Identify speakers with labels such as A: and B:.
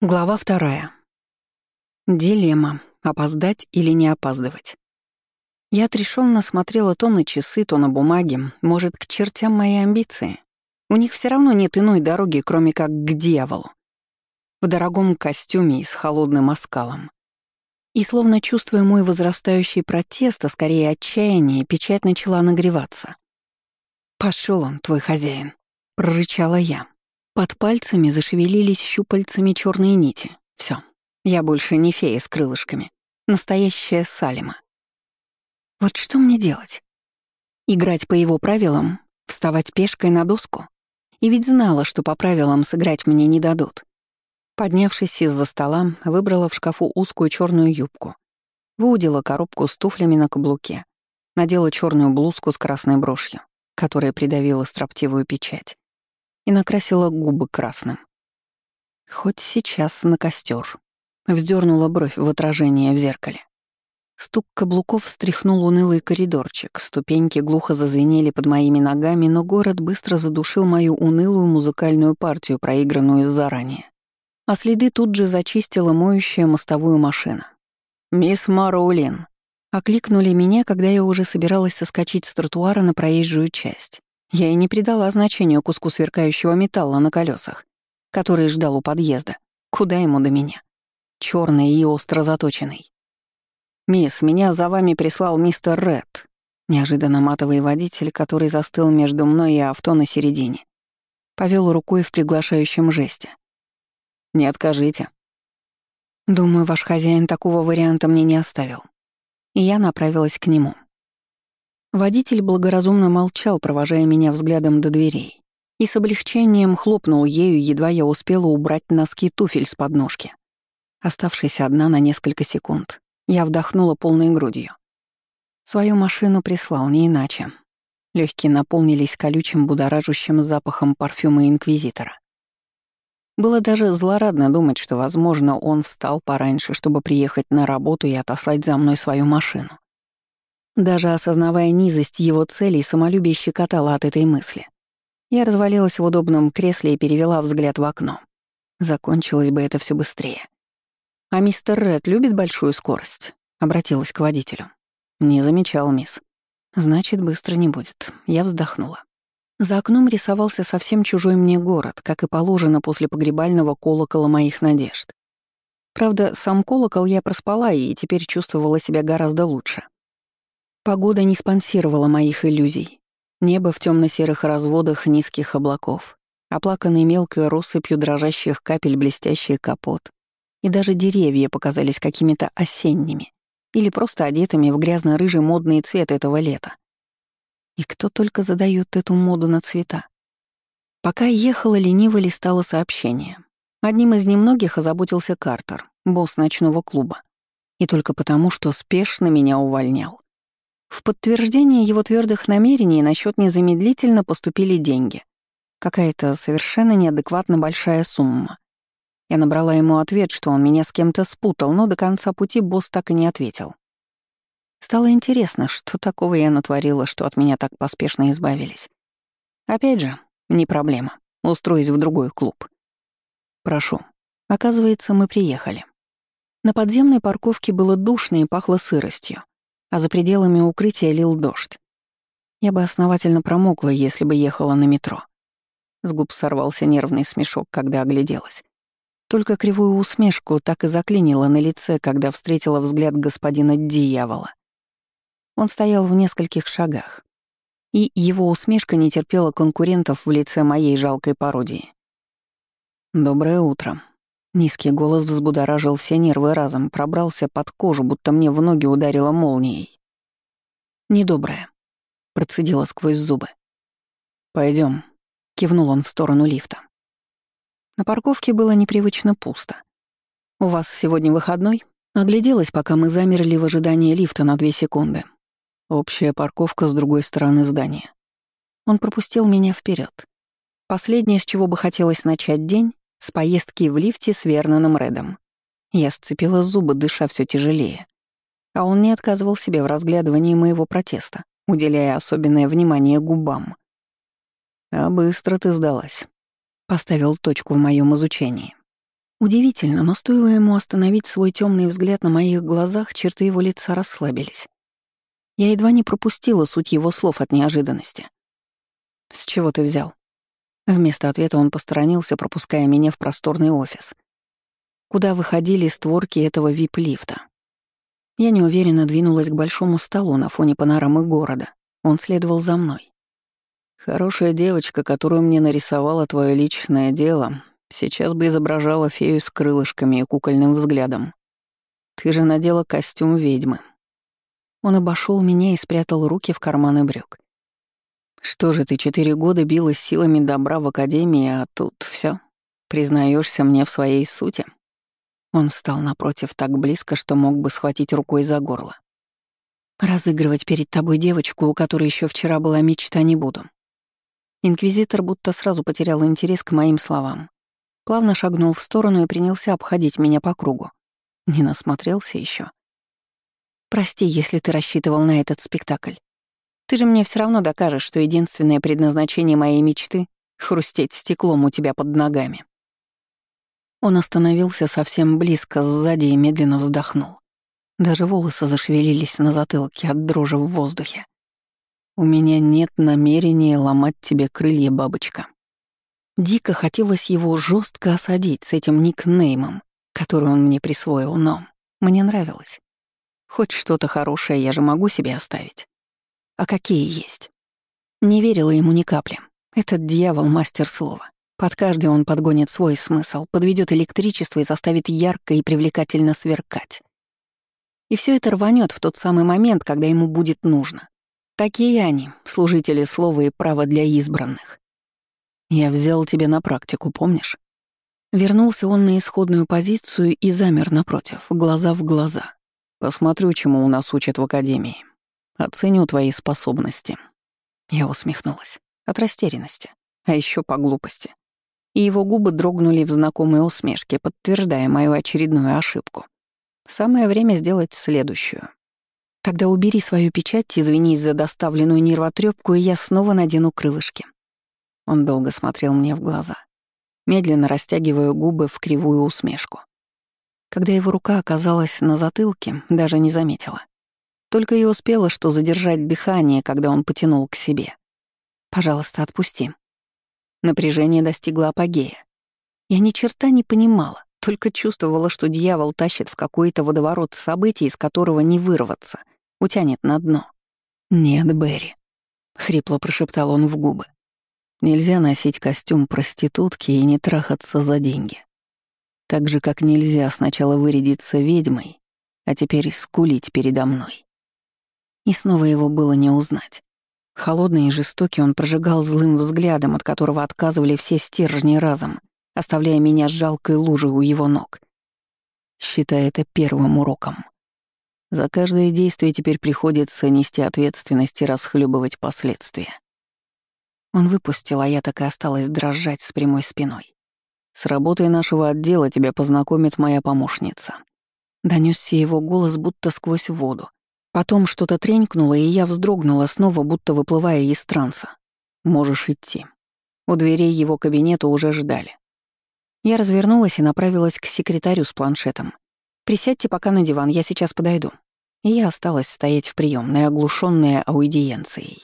A: Глава вторая. Дилемма — опоздать или не опаздывать. Я отрешенно смотрела то на часы, то на бумаги, может, к чертям мои амбиции. У них все равно нет иной дороги, кроме как к дьяволу. В дорогом костюме и с холодным оскалом. И словно чувствуя мой возрастающий протест, а скорее отчаяние, печать начала нагреваться. Пошел он, твой хозяин», — прорычала я. Под пальцами зашевелились щупальцами черные нити. Все, я больше не фея с крылышками. Настоящая Салима. Вот что мне делать? Играть по его правилам? Вставать пешкой на доску? И ведь знала, что по правилам сыграть мне не дадут. Поднявшись из-за стола, выбрала в шкафу узкую черную юбку. Выудила коробку с туфлями на каблуке. Надела черную блузку с красной брошью, которая придавила строптивую печать и накрасила губы красным. Хоть сейчас на костер. Вздернула бровь в отражение в зеркале. Стук каблуков встряхнул унылый коридорчик, ступеньки глухо зазвенели под моими ногами, но город быстро задушил мою унылую музыкальную партию, проигранную заранее. А следы тут же зачистила моющая мостовую машина. «Мисс Мароулин!» Окликнули меня, когда я уже собиралась соскочить с тротуара на проезжую часть. Я и не придала значению куску сверкающего металла на колесах, который ждал у подъезда. Куда ему до меня? Черный и остро заточенный. «Мисс, меня за вами прислал мистер Ред», неожиданно матовый водитель, который застыл между мной и авто на середине. Повел рукой в приглашающем жесте. «Не откажите». «Думаю, ваш хозяин такого варианта мне не оставил». И я направилась к нему. Водитель благоразумно молчал, провожая меня взглядом до дверей, и с облегчением хлопнул ею, едва я успела убрать носки туфель с подножки. Оставшись одна на несколько секунд, я вдохнула полной грудью. Свою машину прислал не иначе. Легкие наполнились колючим будоражащим запахом парфюма Инквизитора. Было даже злорадно думать, что, возможно, он встал пораньше, чтобы приехать на работу и отослать за мной свою машину. Даже осознавая низость его целей, самолюбие щекотало от этой мысли. Я развалилась в удобном кресле и перевела взгляд в окно. Закончилось бы это все быстрее. «А мистер Ред любит большую скорость?» — обратилась к водителю. «Не замечал, мисс». «Значит, быстро не будет». Я вздохнула. За окном рисовался совсем чужой мне город, как и положено после погребального колокола моих надежд. Правда, сам колокол я проспала и теперь чувствовала себя гораздо лучше. Погода не спонсировала моих иллюзий. Небо в темно-серых разводах низких облаков, оплаканный мелкой россыпью дрожащих капель блестящий капот. И даже деревья показались какими-то осенними или просто одетыми в грязно-рыжий модный цвет этого лета. И кто только задает эту моду на цвета? Пока ехала, лениво листала сообщение. Одним из немногих озаботился Картер, босс ночного клуба. И только потому, что спешно меня увольнял. В подтверждение его твердых намерений насчет незамедлительно поступили деньги. Какая-то совершенно неадекватно большая сумма. Я набрала ему ответ, что он меня с кем-то спутал, но до конца пути босс так и не ответил. Стало интересно, что такого я натворила, что от меня так поспешно избавились. Опять же, не проблема. Устроюсь в другой клуб. Прошу. Оказывается, мы приехали. На подземной парковке было душно и пахло сыростью а за пределами укрытия лил дождь. Я бы основательно промокла, если бы ехала на метро. С губ сорвался нервный смешок, когда огляделась. Только кривую усмешку так и заклинила на лице, когда встретила взгляд господина дьявола. Он стоял в нескольких шагах, и его усмешка не терпела конкурентов в лице моей жалкой пародии. «Доброе утро», Низкий голос взбудоражил все нервы разом, пробрался под кожу, будто мне в ноги ударило молнией. «Недоброе», — процедила сквозь зубы. Пойдем, кивнул он в сторону лифта. На парковке было непривычно пусто. «У вас сегодня выходной?» Огляделась, пока мы замерли в ожидании лифта на две секунды. Общая парковка с другой стороны здания. Он пропустил меня вперед. Последнее, с чего бы хотелось начать день, с поездки в лифте с Верноном Редом. Я сцепила зубы, дыша все тяжелее. А он не отказывал себе в разглядывании моего протеста, уделяя особенное внимание губам. «А быстро ты сдалась», — поставил точку в моем изучении. Удивительно, но стоило ему остановить свой темный взгляд на моих глазах, черты его лица расслабились. Я едва не пропустила суть его слов от неожиданности. «С чего ты взял?» Вместо ответа он посторонился, пропуская меня в просторный офис, куда выходили створки этого вип-лифта. Я неуверенно двинулась к большому столу на фоне панорамы города. Он следовал за мной. «Хорошая девочка, которую мне нарисовала твое личное дело, сейчас бы изображала фею с крылышками и кукольным взглядом. Ты же надела костюм ведьмы». Он обошел меня и спрятал руки в карманы брюк. «Что же ты четыре года билась силами добра в академии, а тут все? Признаешься мне в своей сути?» Он встал напротив так близко, что мог бы схватить рукой за горло. «Разыгрывать перед тобой девочку, у которой еще вчера была мечта, не буду». Инквизитор будто сразу потерял интерес к моим словам. Плавно шагнул в сторону и принялся обходить меня по кругу. Не насмотрелся еще. «Прости, если ты рассчитывал на этот спектакль. Ты же мне все равно докажешь, что единственное предназначение моей мечты — хрустеть стеклом у тебя под ногами». Он остановился совсем близко, сзади и медленно вздохнул. Даже волосы зашевелились на затылке от дрожи в воздухе. «У меня нет намерения ломать тебе крылья, бабочка». Дико хотелось его жестко осадить с этим никнеймом, который он мне присвоил, но мне нравилось. Хоть что-то хорошее я же могу себе оставить. А какие есть? Не верила ему ни капли. Этот дьявол — мастер слова. Под каждый он подгонит свой смысл, подведет электричество и заставит ярко и привлекательно сверкать. И все это рванет в тот самый момент, когда ему будет нужно. Такие они, служители слова и права для избранных. Я взял тебя на практику, помнишь? Вернулся он на исходную позицию и замер напротив, глаза в глаза. Посмотрю, чему у нас учат в академии. Оценю твои способности. Я усмехнулась. От растерянности. А еще по глупости и его губы дрогнули в знакомой усмешке, подтверждая мою очередную ошибку. Самое время сделать следующую. Тогда убери свою печать, извинись за доставленную нервотрепку, и я снова надену крылышки. Он долго смотрел мне в глаза, медленно растягивая губы в кривую усмешку. Когда его рука оказалась на затылке, даже не заметила. Только и успела, что задержать дыхание, когда он потянул к себе. «Пожалуйста, отпусти», Напряжение достигло апогея. Я ни черта не понимала, только чувствовала, что дьявол тащит в какой-то водоворот событий, из которого не вырваться, утянет на дно. «Нет, Берри», — хрипло прошептал он в губы. «Нельзя носить костюм проститутки и не трахаться за деньги. Так же, как нельзя сначала вырядиться ведьмой, а теперь скулить передо мной». И снова его было не узнать. Холодный и жестокий он прожигал злым взглядом, от которого отказывали все стержни разом, оставляя меня с жалкой лужей у его ног. Считай это первым уроком. За каждое действие теперь приходится нести ответственность и расхлебывать последствия. Он выпустил, а я так и осталась дрожать с прямой спиной. «С работой нашего отдела тебя познакомит моя помощница». Донесся его голос будто сквозь воду, Потом что-то тренькнуло, и я вздрогнула снова, будто выплывая из транса. «Можешь идти». У дверей его кабинета уже ждали. Я развернулась и направилась к секретарю с планшетом. «Присядьте пока на диван, я сейчас подойду». И я осталась стоять в приемной, оглушенная аудиенцией.